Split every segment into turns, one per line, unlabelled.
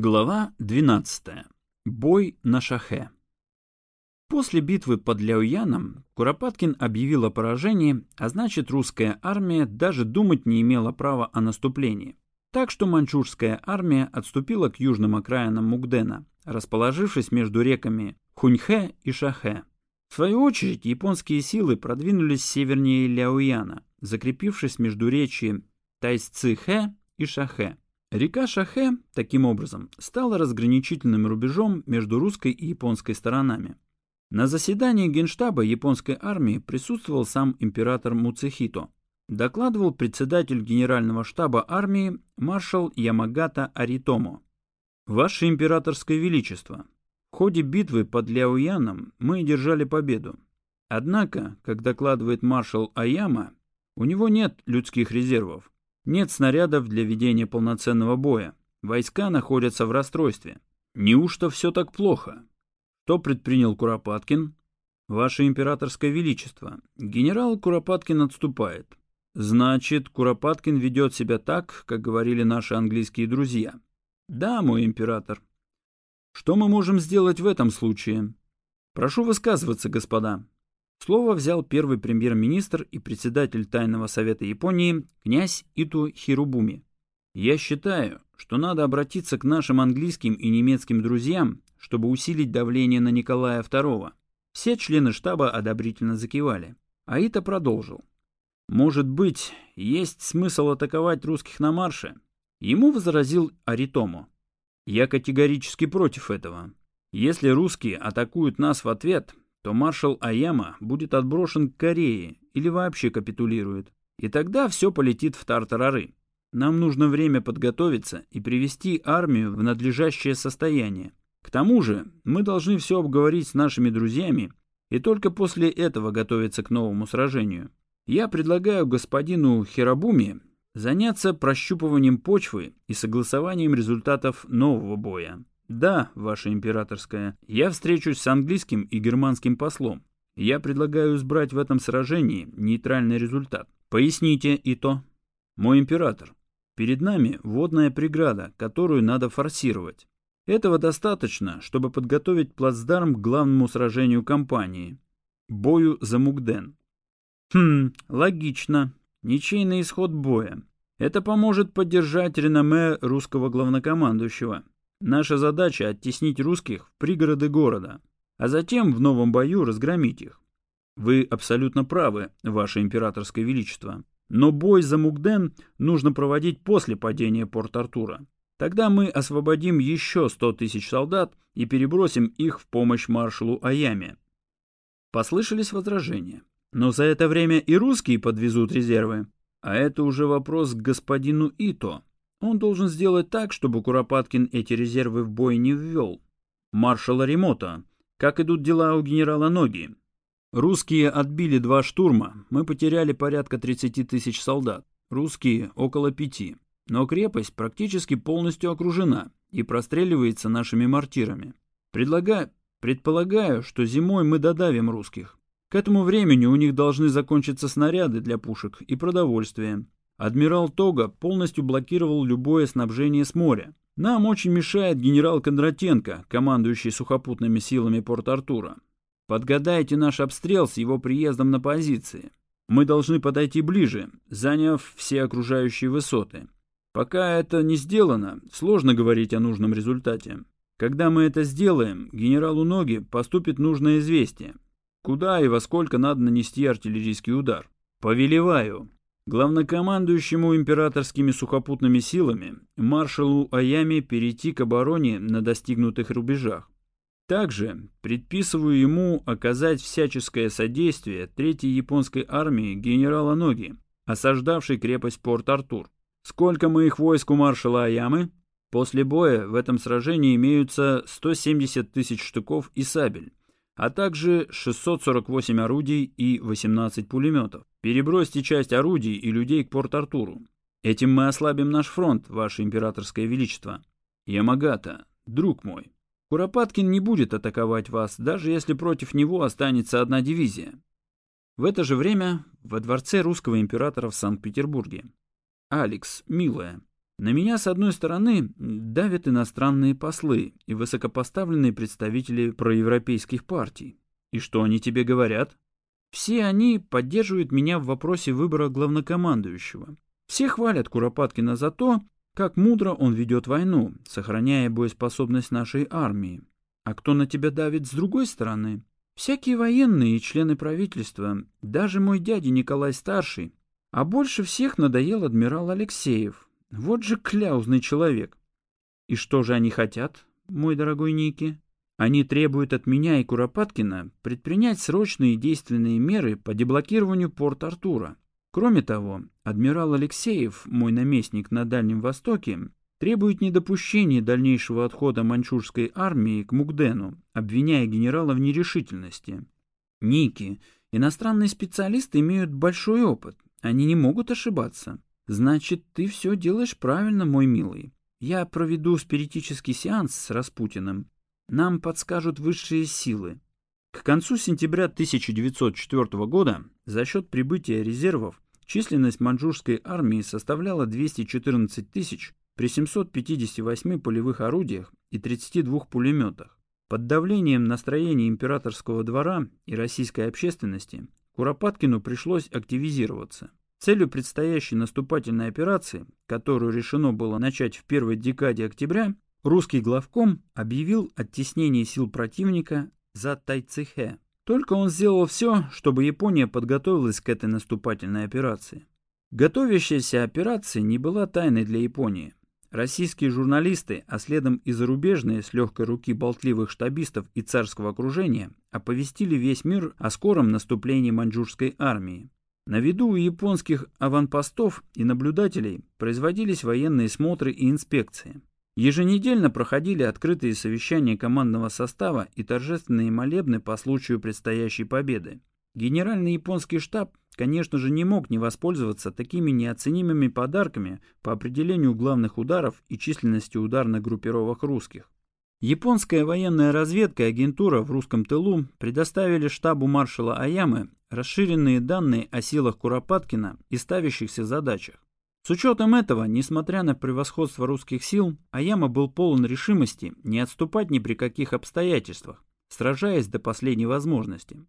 Глава 12. Бой на Шахе. После битвы под Ляояном Куропаткин объявил о поражении, а значит русская армия даже думать не имела права о наступлении. Так что маньчжурская армия отступила к южным окраинам Мугдена, расположившись между реками Хуньхэ и Шахе. В свою очередь японские силы продвинулись севернее Ляояна, закрепившись между речи Тайццихэ и Шахе. Река Шахе, таким образом, стала разграничительным рубежом между русской и японской сторонами. На заседании генштаба японской армии присутствовал сам император Муцехито. Докладывал председатель генерального штаба армии маршал Ямагата Аритомо. «Ваше императорское величество, в ходе битвы под Ляояном мы держали победу. Однако, как докладывает маршал Аяма, у него нет людских резервов. Нет снарядов для ведения полноценного боя. Войска находятся в расстройстве. Неужто все так плохо? Что предпринял Куропаткин? Ваше императорское величество, генерал Куропаткин отступает. Значит, Куропаткин ведет себя так, как говорили наши английские друзья. Да, мой император. Что мы можем сделать в этом случае? Прошу высказываться, господа. Слово взял первый премьер-министр и председатель Тайного совета Японии князь Иту Хирубуми. Я считаю, что надо обратиться к нашим английским и немецким друзьям, чтобы усилить давление на Николая II. Все члены штаба одобрительно закивали. Аита продолжил. Может быть, есть смысл атаковать русских на марше? Ему возразил Аритому. Я категорически против этого. Если русские атакуют нас в ответ, то маршал Аяма будет отброшен к Корее или вообще капитулирует. И тогда все полетит в тартарары. Нам нужно время подготовиться и привести армию в надлежащее состояние. К тому же мы должны все обговорить с нашими друзьями и только после этого готовиться к новому сражению. Я предлагаю господину Хирабуми заняться прощупыванием почвы и согласованием результатов нового боя. Да, ваше императорское, я встречусь с английским и германским послом. Я предлагаю избрать в этом сражении нейтральный результат. Поясните и то. Мой император, перед нами водная преграда, которую надо форсировать. Этого достаточно, чтобы подготовить плацдарм к главному сражению кампании – бою за Мугден. Хм, логично. Ничейный исход боя. Это поможет поддержать реноме русского главнокомандующего – Наша задача — оттеснить русских в пригороды города, а затем в новом бою разгромить их. Вы абсолютно правы, Ваше Императорское Величество. Но бой за Мугден нужно проводить после падения Порт-Артура. Тогда мы освободим еще 100 тысяч солдат и перебросим их в помощь маршалу Аяме. Послышались возражения. Но за это время и русские подвезут резервы. А это уже вопрос к господину Ито. Он должен сделать так, чтобы Куропаткин эти резервы в бой не ввел. Маршала Ремота. Как идут дела у генерала Ноги? Русские отбили два штурма. Мы потеряли порядка 30 тысяч солдат. Русские около пяти. Но крепость практически полностью окружена и простреливается нашими мортирами. Предлагаю, предполагаю, что зимой мы додавим русских. К этому времени у них должны закончиться снаряды для пушек и продовольствие. Адмирал Тога полностью блокировал любое снабжение с моря. Нам очень мешает генерал Кондратенко, командующий сухопутными силами Порт-Артура. Подгадайте наш обстрел с его приездом на позиции. Мы должны подойти ближе, заняв все окружающие высоты. Пока это не сделано, сложно говорить о нужном результате. Когда мы это сделаем, генералу Ноги поступит нужное известие. Куда и во сколько надо нанести артиллерийский удар. Повелеваю, Главнокомандующему императорскими сухопутными силами маршалу Аяме перейти к обороне на достигнутых рубежах. Также предписываю ему оказать всяческое содействие третьей японской армии генерала Ноги, осаждавшей крепость Порт-Артур. Сколько моих войск у маршала Аямы? После боя в этом сражении имеются 170 тысяч штыков и сабель, а также 648 орудий и 18 пулеметов. Перебросьте часть орудий и людей к Порт-Артуру. Этим мы ослабим наш фронт, Ваше Императорское Величество. Ямагата, друг мой, Куропаткин не будет атаковать вас, даже если против него останется одна дивизия. В это же время во дворце русского императора в Санкт-Петербурге. Алекс, милая, На меня, с одной стороны, давят иностранные послы и высокопоставленные представители проевропейских партий. И что они тебе говорят? Все они поддерживают меня в вопросе выбора главнокомандующего. Все хвалят Куропаткина за то, как мудро он ведет войну, сохраняя боеспособность нашей армии. А кто на тебя давит с другой стороны? Всякие военные и члены правительства, даже мой дядя Николай Старший. А больше всех надоел адмирал Алексеев, вот же кляузный человек. И что же они хотят, мой дорогой Ники? Они требуют от меня и Куропаткина предпринять срочные действенные меры по деблокированию порт Артура. Кроме того, адмирал Алексеев, мой наместник на Дальнем Востоке, требует недопущения дальнейшего отхода маньчжурской армии к Мукдену, обвиняя генерала в нерешительности. Ники, иностранные специалисты имеют большой опыт, они не могут ошибаться. Значит, ты все делаешь правильно, мой милый. Я проведу спиритический сеанс с Распутиным. Нам подскажут высшие силы. К концу сентября 1904 года за счет прибытия резервов численность маньчжурской армии составляла 214 тысяч при 758 полевых орудиях и 32 пулеметах. Под давлением настроения императорского двора и российской общественности Куропаткину пришлось активизироваться. Целью предстоящей наступательной операции, которую решено было начать в первой декаде октября, русский главком объявил оттеснение сил противника за Тайцихэ. Только он сделал все, чтобы Япония подготовилась к этой наступательной операции. Готовящаяся операция не была тайной для Японии. Российские журналисты, а следом и зарубежные с легкой руки болтливых штабистов и царского окружения оповестили весь мир о скором наступлении маньчжурской армии. На виду у японских аванпостов и наблюдателей производились военные смотры и инспекции. Еженедельно проходили открытые совещания командного состава и торжественные молебны по случаю предстоящей победы. Генеральный японский штаб, конечно же, не мог не воспользоваться такими неоценимыми подарками по определению главных ударов и численности ударных группировок русских. Японская военная разведка и агентура в русском тылу предоставили штабу маршала Аямы расширенные данные о силах Куропаткина и ставящихся задачах. С учетом этого, несмотря на превосходство русских сил, Аяма был полон решимости не отступать ни при каких обстоятельствах, сражаясь до последней возможности.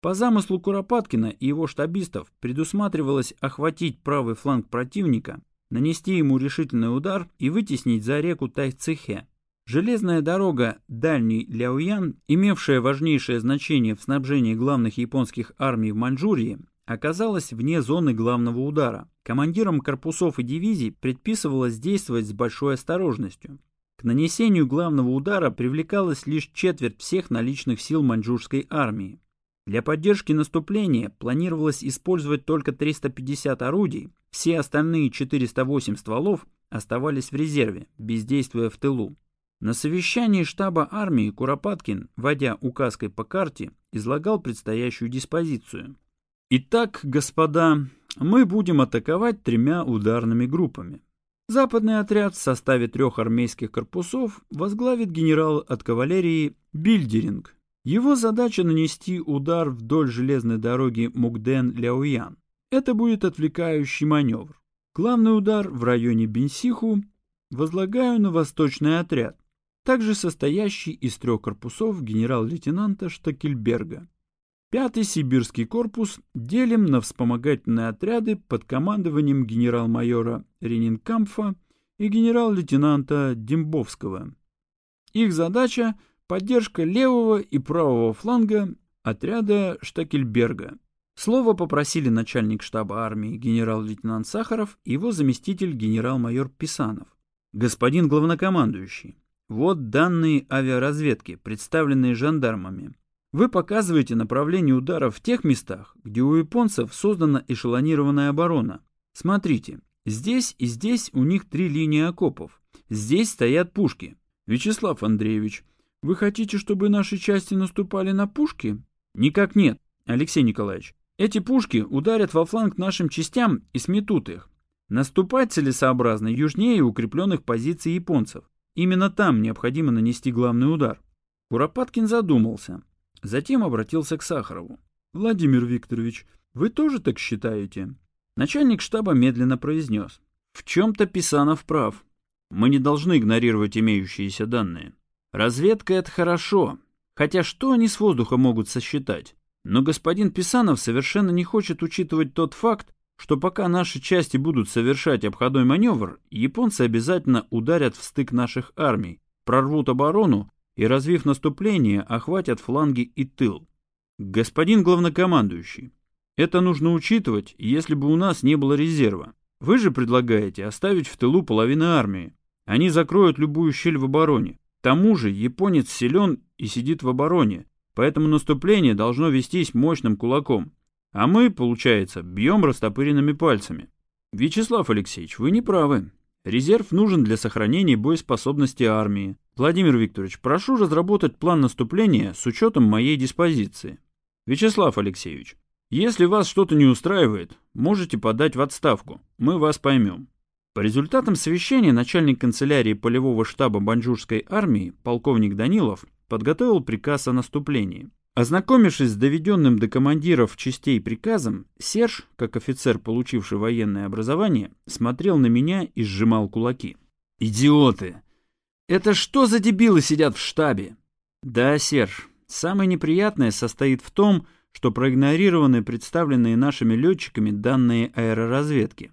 По замыслу Куропаткина и его штабистов предусматривалось охватить правый фланг противника, нанести ему решительный удар и вытеснить за реку Тайцихе, Железная дорога Дальний Ляоян, имевшая важнейшее значение в снабжении главных японских армий в Маньчжурии, оказалась вне зоны главного удара. Командирам корпусов и дивизий предписывалось действовать с большой осторожностью. К нанесению главного удара привлекалась лишь четверть всех наличных сил маньчжурской армии. Для поддержки наступления планировалось использовать только 350 орудий, все остальные 408 стволов оставались в резерве, бездействуя в тылу. На совещании штаба армии Куропаткин, водя указкой по карте, излагал предстоящую диспозицию. Итак, господа, мы будем атаковать тремя ударными группами. Западный отряд в составе трех армейских корпусов возглавит генерал от кавалерии Бильдеринг. Его задача нанести удар вдоль железной дороги Мукден-Ляоян. Это будет отвлекающий маневр. Главный удар в районе Бенсиху возлагаю на восточный отряд также состоящий из трех корпусов генерал-лейтенанта Штакельберга. Пятый сибирский корпус делим на вспомогательные отряды под командованием генерал-майора Ренинкамфа и генерал-лейтенанта Дембовского. Их задача – поддержка левого и правого фланга отряда Штакельберга. Слово попросили начальник штаба армии генерал-лейтенант Сахаров и его заместитель генерал-майор Писанов. Господин главнокомандующий, вот данные авиаразведки, представленные жандармами. Вы показываете направление удара в тех местах, где у японцев создана эшелонированная оборона. Смотрите, здесь и здесь у них три линии окопов. Здесь стоят пушки. Вячеслав Андреевич, вы хотите, чтобы наши части наступали на пушки? Никак нет, Алексей Николаевич. Эти пушки ударят во фланг нашим частям и сметут их. Наступать целесообразно южнее укрепленных позиций японцев. Именно там необходимо нанести главный удар. Куропаткин задумался. Затем обратился к Сахарову. «Владимир Викторович, вы тоже так считаете?» Начальник штаба медленно произнес. В чем-то Писанов прав. Мы не должны игнорировать имеющиеся данные. Разведка — это хорошо, хотя что они с воздуха могут сосчитать? Но господин Писанов совершенно не хочет учитывать тот факт, что пока наши части будут совершать обходной маневр, японцы обязательно ударят в стык наших армий, прорвут оборону и, развив наступление, охватят фланги и тыл. Господин главнокомандующий, это нужно учитывать, если бы у нас не было резерва. Вы же предлагаете оставить в тылу половину армии. Они закроют любую щель в обороне. К тому же японец силен и сидит в обороне, поэтому наступление должно вестись мощным кулаком. А мы, получается, бьем растопыренными пальцами. Вячеслав Алексеевич, вы не правы. Резерв нужен для сохранения боеспособности армии. Владимир Викторович, прошу разработать план наступления с учетом моей диспозиции. Вячеслав Алексеевич, если вас что-то не устраивает, можете подать в отставку. Мы вас поймем. По результатам совещания начальник канцелярии полевого штаба Банджурской армии, полковник Данилов, подготовил приказ о наступлении. Ознакомившись с доведенным до командиров частей приказом, Серж, как офицер, получивший военное образование, смотрел на меня и сжимал кулаки. «Идиоты! Это что за дебилы сидят в штабе?» «Да, Серж, самое неприятное состоит в том, что проигнорированы представленные нашими летчиками данные аэроразведки.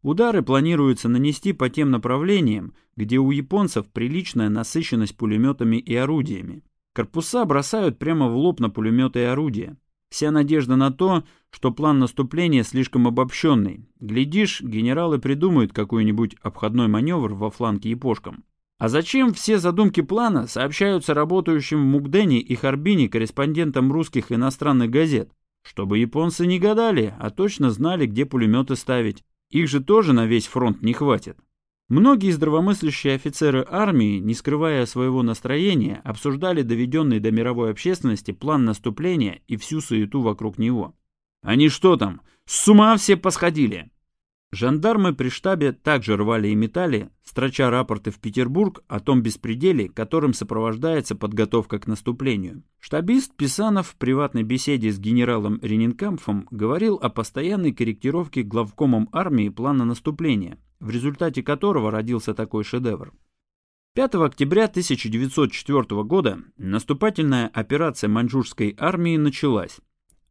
Удары планируется нанести по тем направлениям, где у японцев приличная насыщенность пулеметами и орудиями. Корпуса бросают прямо в лоб на пулеметы и орудия. Вся надежда на то, что план наступления слишком обобщенный. Глядишь, генералы придумают какой-нибудь обходной маневр во фланге япошкам. А зачем все задумки плана сообщаются работающим в Мукдене и Харбине корреспондентам русских и иностранных газет? Чтобы японцы не гадали, а точно знали, где пулеметы ставить. Их же тоже на весь фронт не хватит. Многие здравомыслящие офицеры армии, не скрывая своего настроения, обсуждали доведенный до мировой общественности план наступления и всю суету вокруг него. Они что там, с ума все посходили? Жандармы при штабе также рвали и метали, строча рапорты в Петербург о том беспределе, которым сопровождается подготовка к наступлению. Штабист Писанов в приватной беседе с генералом Ренинкампфом говорил о постоянной корректировке главкомом армии плана наступления, в результате которого родился такой шедевр. 5 октября 1904 года наступательная операция маньчжурской армии началась.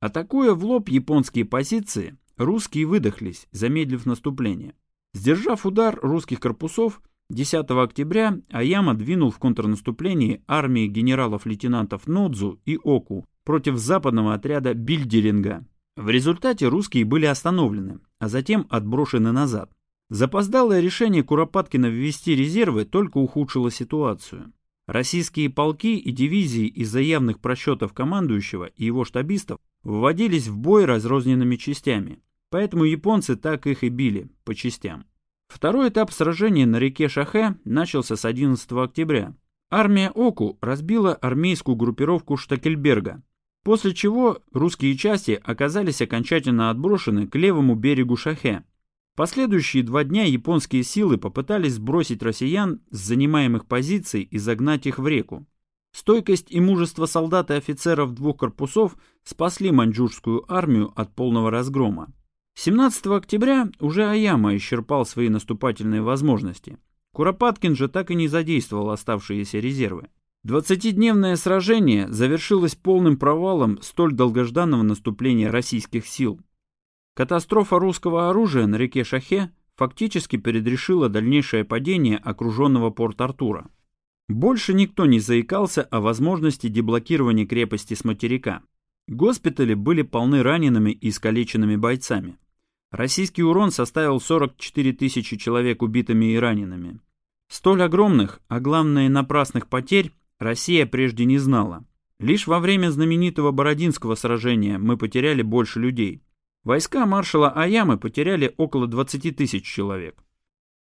Атакуя в лоб японские позиции, русские выдохлись, замедлив наступление. Сдержав удар русских корпусов, 10 октября Аяма двинул в контрнаступлении армии генералов-лейтенантов Нодзу и Оку против западного отряда Бильдеринга. В результате русские были остановлены, а затем отброшены назад. Запоздалое решение Куропаткина ввести резервы только ухудшило ситуацию. Российские полки и дивизии из-за явных просчетов командующего и его штабистов вводились в бой разрозненными частями, поэтому японцы так их и били, по частям. Второй этап сражения на реке Шахе начался с 11 октября. Армия Оку разбила армейскую группировку Штакельберга, после чего русские части оказались окончательно отброшены к левому берегу Шахе, Последующие два дня японские силы попытались сбросить россиян с занимаемых позиций и загнать их в реку. Стойкость и мужество солдат и офицеров двух корпусов спасли маньчжурскую армию от полного разгрома. 17 октября уже Аяма исчерпал свои наступательные возможности. Куропаткин же так и не задействовал оставшиеся резервы. Двадцатидневное сражение завершилось полным провалом столь долгожданного наступления российских сил. Катастрофа русского оружия на реке Шахе фактически предрешила дальнейшее падение окруженного Порт-Артура. Больше никто не заикался о возможности деблокирования крепости с материка. Госпитали были полны ранеными и искалеченными бойцами. Российский урон составил 44 тысячи человек убитыми и ранеными. Столь огромных, а главное напрасных потерь Россия прежде не знала. Лишь во время знаменитого Бородинского сражения мы потеряли больше людей. Войска маршала Аямы потеряли около 20 тысяч человек.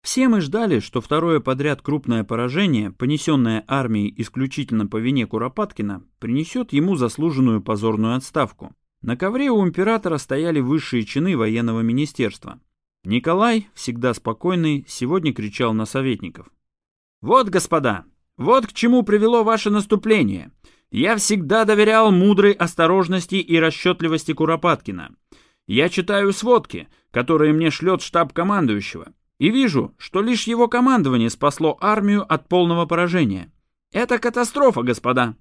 Все мы ждали, что второе подряд крупное поражение, понесенное армией исключительно по вине Куропаткина, принесет ему заслуженную позорную отставку. На ковре у императора стояли высшие чины военного министерства. Николай, всегда спокойный, сегодня кричал на советников. «Вот, господа, вот к чему привело ваше наступление. Я всегда доверял мудрой осторожности и расчетливости Куропаткина. Я читаю сводки, которые мне шлет штаб командующего. И вижу, что лишь его командование спасло армию от полного поражения. Это катастрофа, господа.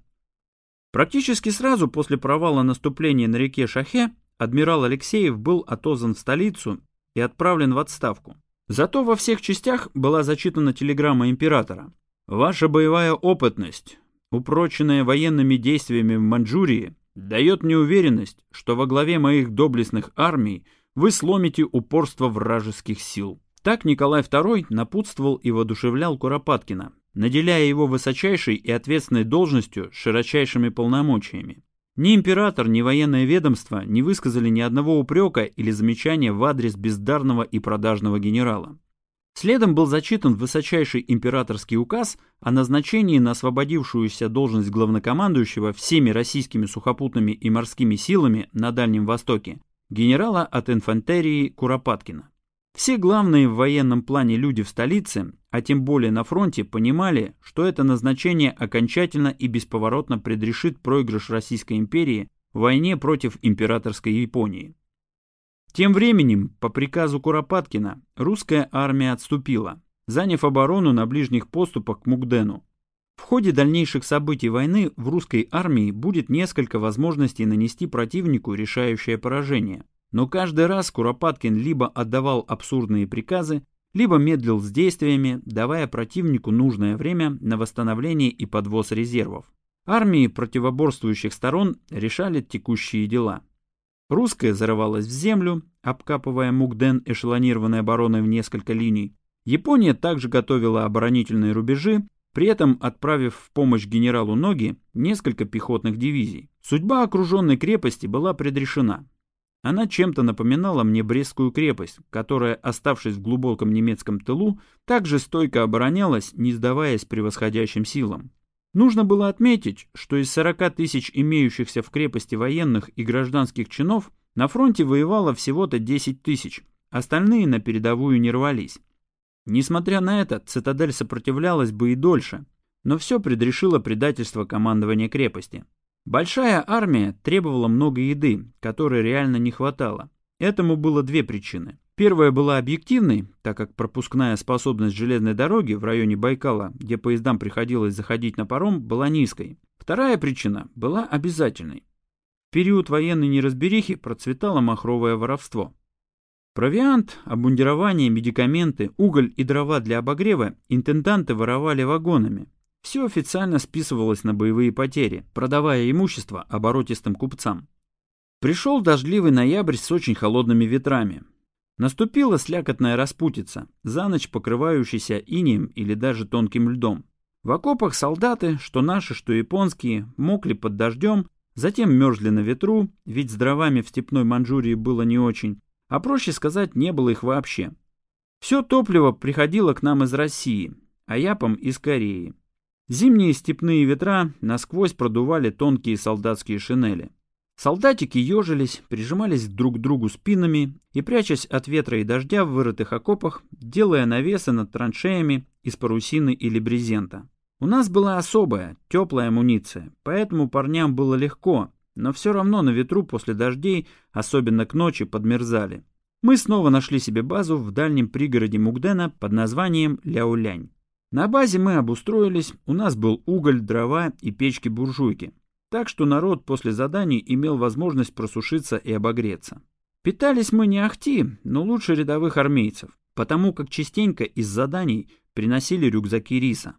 Практически сразу после провала наступления на реке Шахе адмирал Алексеев был отозван в столицу и отправлен в отставку. Зато во всех частях была зачитана телеграмма императора. «Ваша боевая опытность, упроченная военными действиями в Маньчжурии, дает мне уверенность, что во главе моих доблестных армий вы сломите упорство вражеских сил». Так Николай II напутствовал и воодушевлял Куропаткина, наделяя его высочайшей и ответственной должностью широчайшими полномочиями. Ни император, ни военное ведомство не высказали ни одного упрека или замечания в адрес бездарного и продажного генерала. Следом был зачитан высочайший императорский указ о назначении на освободившуюся должность главнокомандующего всеми российскими сухопутными и морскими силами на Дальнем Востоке генерала от инфантерии Куропаткина. Все главные в военном плане люди в столице, а тем более на фронте, понимали, что это назначение окончательно и бесповоротно предрешит проигрыш Российской империи в войне против императорской Японии. Тем временем, по приказу Куропаткина, русская армия отступила, заняв оборону на ближних поступах к Мукдену. В ходе дальнейших событий войны в русской армии будет несколько возможностей нанести противнику решающее поражение – но каждый раз Куропаткин либо отдавал абсурдные приказы, либо медлил с действиями, давая противнику нужное время на восстановление и подвоз резервов. Армии противоборствующих сторон решали текущие дела. Русская зарывалась в землю, обкапывая Мукден эшелонированной обороной в несколько линий. Япония также готовила оборонительные рубежи, при этом отправив в помощь генералу Ноги несколько пехотных дивизий. Судьба окруженной крепости была предрешена. Она чем-то напоминала мне Брестскую крепость, которая, оставшись в глубоком немецком тылу, также стойко оборонялась, не сдаваясь превосходящим силам. Нужно было отметить, что из 40 тысяч имеющихся в крепости военных и гражданских чинов на фронте воевало всего-то 10 тысяч, остальные на передовую не рвались. Несмотря на это, цитадель сопротивлялась бы и дольше, но все предрешило предательство командования крепости. Большая армия требовала много еды, которой реально не хватало. Этому было две причины. Первая была объективной, так как пропускная способность железной дороги в районе Байкала, где поездам приходилось заходить на паром, была низкой. Вторая причина была обязательной. В период военной неразберихи процветало махровое воровство. Провиант, обмундирование, медикаменты, уголь и дрова для обогрева интенданты воровали вагонами, все официально списывалось на боевые потери, продавая имущество оборотистым купцам. Пришел дождливый ноябрь с очень холодными ветрами. Наступила слякотная распутица, за ночь покрывающаяся инием или даже тонким льдом. В окопах солдаты, что наши, что японские, мокли под дождем, затем мерзли на ветру, ведь с дровами в степной Манчжурии было не очень, а проще сказать, не было их вообще. Все топливо приходило к нам из России, а япам из Кореи. Зимние степные ветра насквозь продували тонкие солдатские шинели. Солдатики ежились, прижимались друг к другу спинами и, прячась от ветра и дождя в вырытых окопах, делая навесы над траншеями из парусины или брезента. У нас была особая, теплая амуниция, поэтому парням было легко, но все равно на ветру после дождей, особенно к ночи, подмерзали. Мы снова нашли себе базу в дальнем пригороде Мугдена под названием Ляулянь. На базе мы обустроились, у нас был уголь, дрова и печки-буржуйки. Так что народ после заданий имел возможность просушиться и обогреться. Питались мы не ахти, но лучше рядовых армейцев, потому как частенько из заданий приносили рюкзаки риса.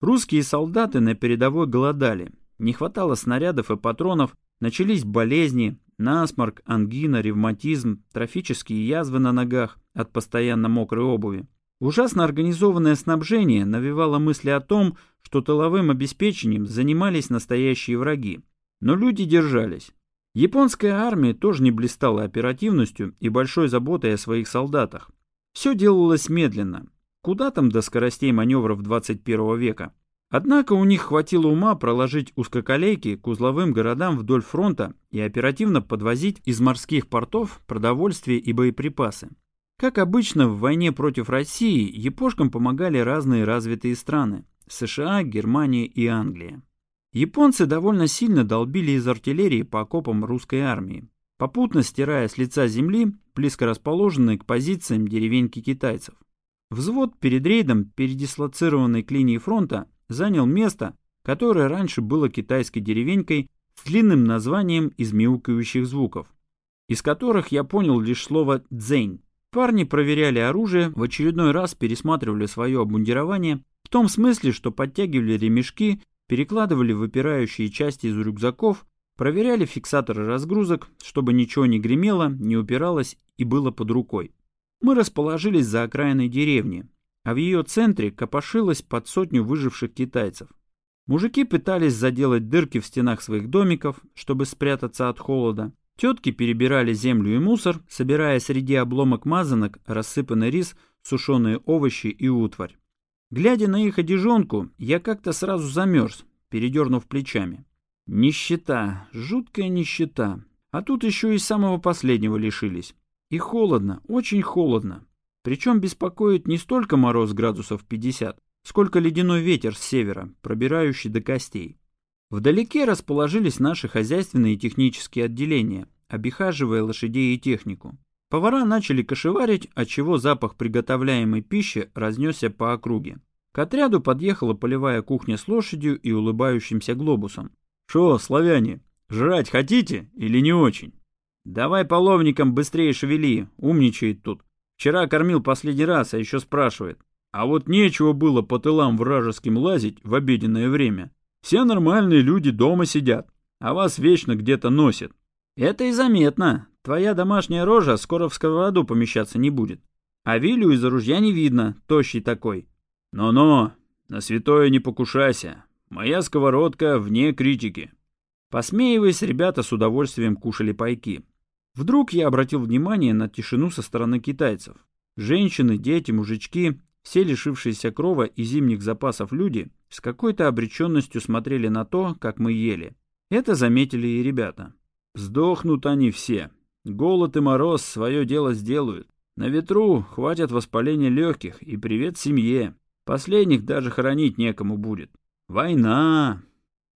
Русские солдаты на передовой голодали, не хватало снарядов и патронов, начались болезни, насморк, ангина, ревматизм, трофические язвы на ногах от постоянно мокрой обуви. Ужасно организованное снабжение навевало мысли о том, что тыловым обеспечением занимались настоящие враги. Но люди держались. Японская армия тоже не блистала оперативностью и большой заботой о своих солдатах. Все делалось медленно. Куда там до скоростей маневров 21 века? Однако у них хватило ума проложить узкоколейки к узловым городам вдоль фронта и оперативно подвозить из морских портов продовольствие и боеприпасы. Как обычно, в войне против России япошкам помогали разные развитые страны – США, Германия и Англия. Японцы довольно сильно долбили из артиллерии по окопам русской армии, попутно стирая с лица земли близко расположенные к позициям деревеньки китайцев. Взвод перед рейдом, передислоцированный к линии фронта, занял место, которое раньше было китайской деревенькой с длинным названием из мяукающих звуков, из которых я понял лишь слово «дзень». Парни проверяли оружие, в очередной раз пересматривали свое обмундирование, в том смысле, что подтягивали ремешки, перекладывали выпирающие части из рюкзаков, проверяли фиксаторы разгрузок, чтобы ничего не гремело, не упиралось и было под рукой. Мы расположились за окраиной деревни, а в ее центре копошилось под сотню выживших китайцев. Мужики пытались заделать дырки в стенах своих домиков, чтобы спрятаться от холода. Тетки перебирали землю и мусор, собирая среди обломок мазанок рассыпанный рис, сушеные овощи и утварь. Глядя на их одежонку, я как-то сразу замерз, передернув плечами. Нищета, жуткая нищета. А тут еще и самого последнего лишились. И холодно, очень холодно. Причем беспокоит не столько мороз градусов 50, сколько ледяной ветер с севера, пробирающий до костей. Вдалеке расположились наши хозяйственные и технические отделения, обихаживая лошадей и технику. Повара начали кошеварить, отчего запах приготовляемой пищи разнесся по округе. К отряду подъехала полевая кухня с лошадью и улыбающимся глобусом. «Шо, славяне, жрать хотите или не очень?» «Давай половникам быстрее шевели, умничает тут. Вчера кормил последний раз, а еще спрашивает. А вот нечего было по тылам вражеским лазить в обеденное время. Все нормальные люди дома сидят, а вас вечно где-то носят». «Это и заметно. Твоя домашняя рожа скоро в сковороду помещаться не будет. А Вилю из-за ружья не видно, тощий такой». «Но-но, на святое не покушайся. Моя сковородка вне критики». Посмеиваясь, ребята с удовольствием кушали пайки. Вдруг я обратил внимание на тишину со стороны китайцев. Женщины, дети, мужички, все лишившиеся крова и зимних запасов люди, с какой-то обреченностью смотрели на то, как мы ели. Это заметили и ребята. Сдохнут они все. Голод и мороз свое дело сделают. На ветру хватит воспаления легких и привет семье. Последних даже хоронить некому будет. Война.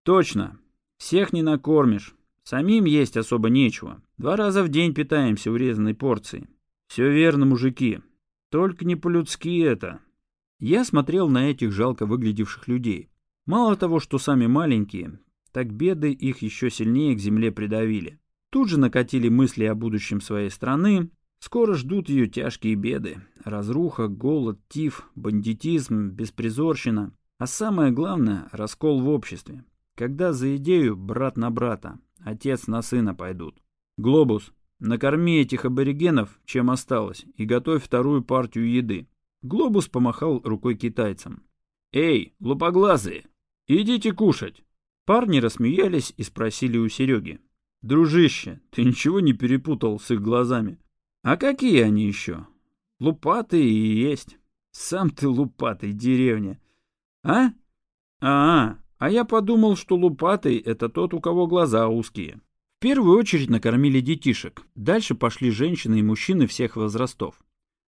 Точно. Всех не накормишь. Самим есть особо нечего. Два раза в день питаемся урезанной порцией. Все верно, мужики. Только не по-людски это. Я смотрел на этих жалко выглядевших людей. Мало того, что сами маленькие, так беды их еще сильнее к земле придавили. Тут же накатили мысли о будущем своей страны. Скоро ждут ее тяжкие беды. Разруха, голод, тиф, бандитизм, беспризорщина. А самое главное – раскол в обществе. Когда за идею брат на брата, Отец на сына пойдут. Глобус, накорми этих аборигенов, чем осталось, и готовь вторую партию еды. Глобус помахал рукой китайцам. «Эй, лупоглазые, идите кушать!» Парни рассмеялись и спросили у Сереги. «Дружище, ты ничего не перепутал с их глазами?» «А какие они еще?» «Лупатые и есть. Сам ты лупатый, деревня. А? А, -а а я подумал, что лупатый — это тот, у кого глаза узкие. В первую очередь накормили детишек. Дальше пошли женщины и мужчины всех возрастов.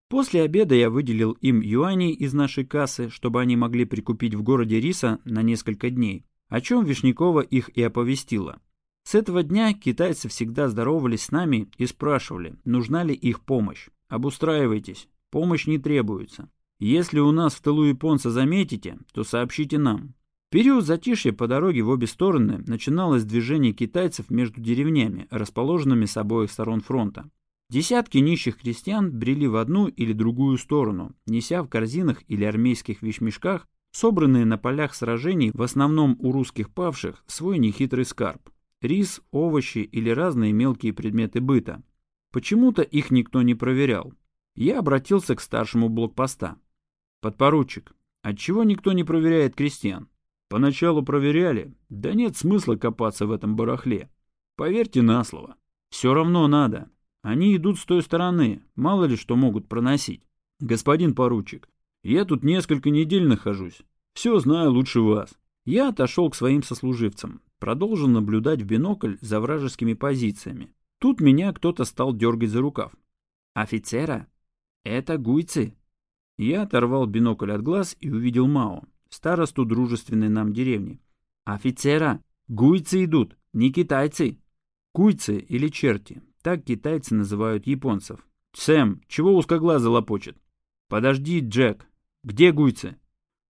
После обеда я выделил им юаней из нашей кассы, чтобы они могли прикупить в городе риса на несколько дней, о чем Вишнякова их и оповестила. С этого дня китайцы всегда здоровались с нами и спрашивали, нужна ли их помощь. Обустраивайтесь, помощь не требуется. Если у нас в тылу японца заметите, то сообщите нам период затишья по дороге в обе стороны начиналось движение китайцев между деревнями, расположенными с обоих сторон фронта. Десятки нищих крестьян брели в одну или другую сторону, неся в корзинах или армейских вещмешках собранные на полях сражений в основном у русских павших свой нехитрый скарб – рис, овощи или разные мелкие предметы быта. Почему-то их никто не проверял. Я обратился к старшему блокпоста. «Подпоручик, отчего никто не проверяет крестьян?» Поначалу проверяли, да нет смысла копаться в этом барахле. Поверьте на слово. Все равно надо. Они идут с той стороны, мало ли что могут проносить. Господин поручик, я тут несколько недель нахожусь. Все знаю лучше вас. Я отошел к своим сослуживцам, продолжил наблюдать в бинокль за вражескими позициями. Тут меня кто-то стал дергать за рукав. «Офицера? Это гуйцы?» Я оторвал бинокль от глаз и увидел Мао старосту дружественной нам деревни. «Офицера! Гуйцы идут, не китайцы!» Куйцы или черти, так китайцы называют японцев. «Сэм, чего узкоглазый лопочет?» «Подожди, Джек. Где гуйцы?»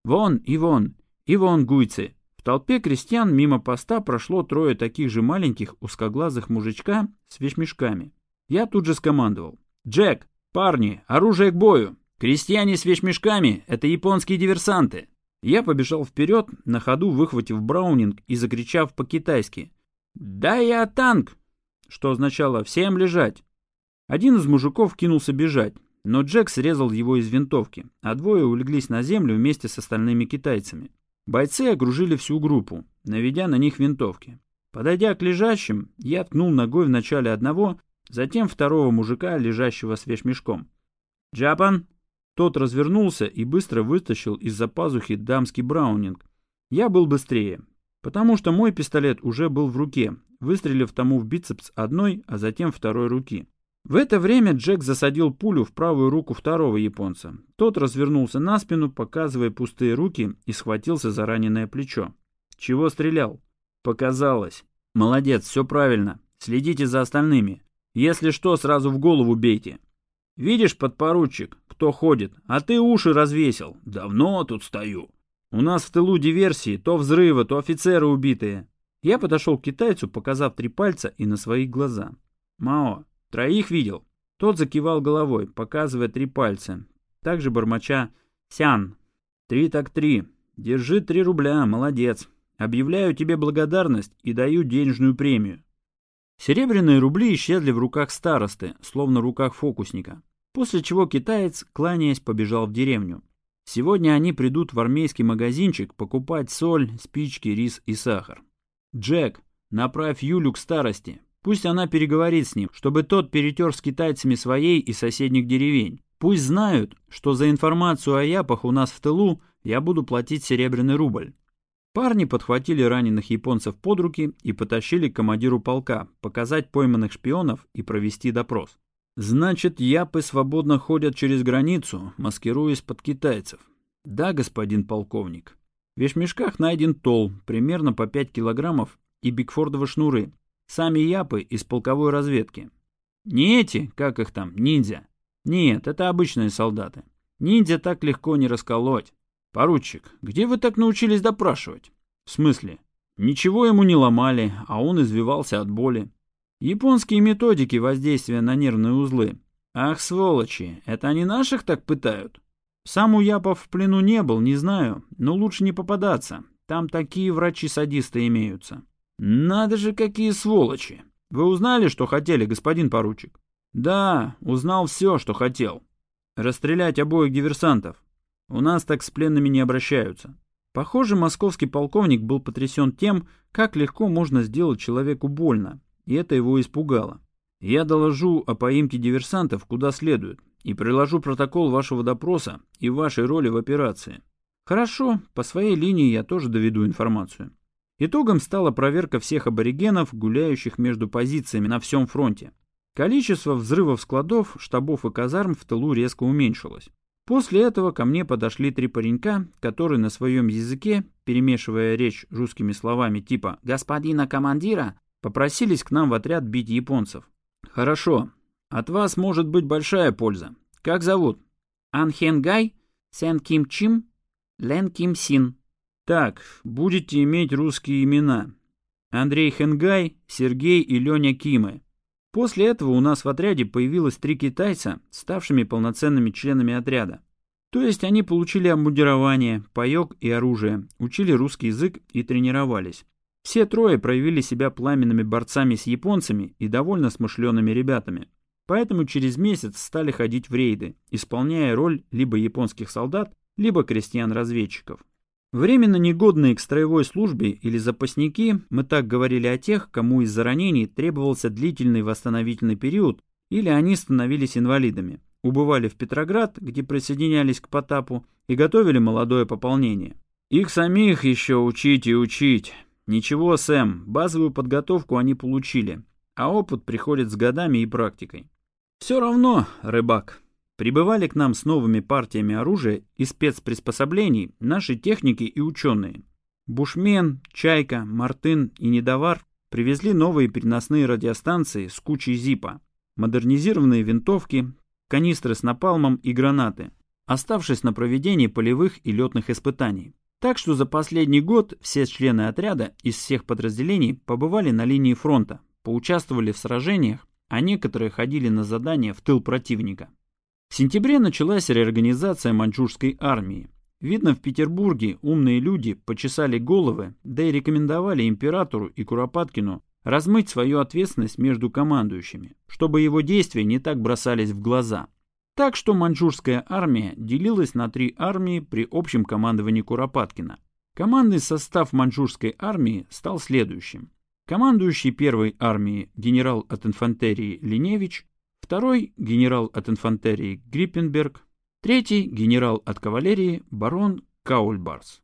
«Вон и вон, и вон гуйцы». В толпе крестьян мимо поста прошло трое таких же маленьких узкоглазых мужичка с вещмешками. Я тут же скомандовал. «Джек, парни, оружие к бою! Крестьяне с вещмешками — это японские диверсанты!» Я побежал вперед, на ходу выхватив браунинг и закричав по-китайски. «Да я танк!» Что означало «всем лежать!» Один из мужиков кинулся бежать, но Джек срезал его из винтовки, а двое улеглись на землю вместе с остальными китайцами. Бойцы окружили всю группу, наведя на них винтовки. Подойдя к лежащим, я ткнул ногой в начале одного, затем второго мужика, лежащего с вешмешком. «Джапан!» Тот развернулся и быстро вытащил из-за пазухи дамский браунинг. Я был быстрее, потому что мой пистолет уже был в руке, выстрелив тому в бицепс одной, а затем второй руки. В это время Джек засадил пулю в правую руку второго японца. Тот развернулся на спину, показывая пустые руки, и схватился за раненое плечо. «Чего стрелял?» «Показалось». «Молодец, все правильно. Следите за остальными. Если что, сразу в голову бейте». «Видишь, подпоручик, кто ходит, а ты уши развесил. Давно тут стою. У нас в тылу диверсии, то взрывы, то офицеры убитые». Я подошел к китайцу, показав три пальца и на свои глаза. «Мао, Троих видел. Тот закивал головой, показывая три пальца. Также бормоча «Сян». «Три так три. Держи три рубля, молодец. Объявляю тебе благодарность и даю денежную премию». Серебряные рубли исчезли в руках старосты, словно в руках фокусника. После чего китаец, кланяясь, побежал в деревню. Сегодня они придут в армейский магазинчик покупать соль, спички, рис и сахар. «Джек, направь Юлю к старости. Пусть она переговорит с ним, чтобы тот перетер с китайцами своей и соседних деревень. Пусть знают, что за информацию о япах у нас в тылу я буду платить серебряный рубль. Парни подхватили раненых японцев под руки и потащили к командиру полка, показать пойманных шпионов и провести допрос. Значит, япы свободно ходят через границу, маскируясь под китайцев. Да, господин полковник. В вешмешках найден тол, примерно по 5 килограммов, и бигфордовы шнуры. Сами япы из полковой разведки. Не эти, как их там, ниндзя. Нет, это обычные солдаты. Ниндзя так легко не расколоть. Поручик, где вы так научились допрашивать? В смысле? Ничего ему не ломали, а он извивался от боли. Японские методики воздействия на нервные узлы. Ах, сволочи, это они наших так пытают? Сам у Япов в плену не был, не знаю, но лучше не попадаться. Там такие врачи-садисты имеются. «Надо же, какие сволочи! Вы узнали, что хотели, господин поручик?» «Да, узнал все, что хотел. Расстрелять обоих диверсантов. У нас так с пленными не обращаются». Похоже, московский полковник был потрясен тем, как легко можно сделать человеку больно, и это его испугало. «Я доложу о поимке диверсантов куда следует и приложу протокол вашего допроса и вашей роли в операции». «Хорошо, по своей линии я тоже доведу информацию». Итогом стала проверка всех аборигенов, гуляющих между позициями на всем фронте. Количество взрывов складов, штабов и казарм в тылу резко уменьшилось. После этого ко мне подошли три паренька, которые на своем языке, перемешивая речь русскими словами типа «господина командира», попросились к нам в отряд бить японцев. «Хорошо. От вас может быть большая польза. Как зовут?» «Анхенгай, Сен Ким Чим, Лен Ким Син», так, будете иметь русские имена. Андрей Хенгай, Сергей и Леня Кимы. После этого у нас в отряде появилось три китайца, ставшими полноценными членами отряда. То есть они получили обмундирование, паёк и оружие, учили русский язык и тренировались. Все трое проявили себя пламенными борцами с японцами и довольно смышленными ребятами. Поэтому через месяц стали ходить в рейды, исполняя роль либо японских солдат, либо крестьян-разведчиков. Временно негодные к строевой службе или запасники, мы так говорили о тех, кому из-за ранений требовался длительный восстановительный период, или они становились инвалидами, убывали в Петроград, где присоединялись к Потапу, и готовили молодое пополнение. Их самих еще учить и учить. Ничего, Сэм, базовую подготовку они получили, а опыт приходит с годами и практикой. Все равно, рыбак, Прибывали к нам с новыми партиями оружия и спецприспособлений наши техники и ученые. Бушмен, Чайка, Мартын и Недовар привезли новые переносные радиостанции с кучей ЗИПа, модернизированные винтовки, канистры с напалмом и гранаты. оставшись на проведении полевых и летных испытаний. Так что за последний год все члены отряда из всех подразделений побывали на линии фронта, поучаствовали в сражениях, а некоторые ходили на задания в тыл противника. В сентябре началась реорганизация маньчжурской армии. Видно, в Петербурге умные люди почесали головы, да и рекомендовали императору и Куропаткину размыть свою ответственность между командующими, чтобы его действия не так бросались в глаза. Так что маньчжурская армия делилась на три армии при общем командовании Куропаткина. Командный состав маньчжурской армии стал следующим. Командующий первой армией генерал от инфантерии Линевич, второй генерал от инфантерии Гриппенберг, третий генерал от кавалерии барон Каульбарс.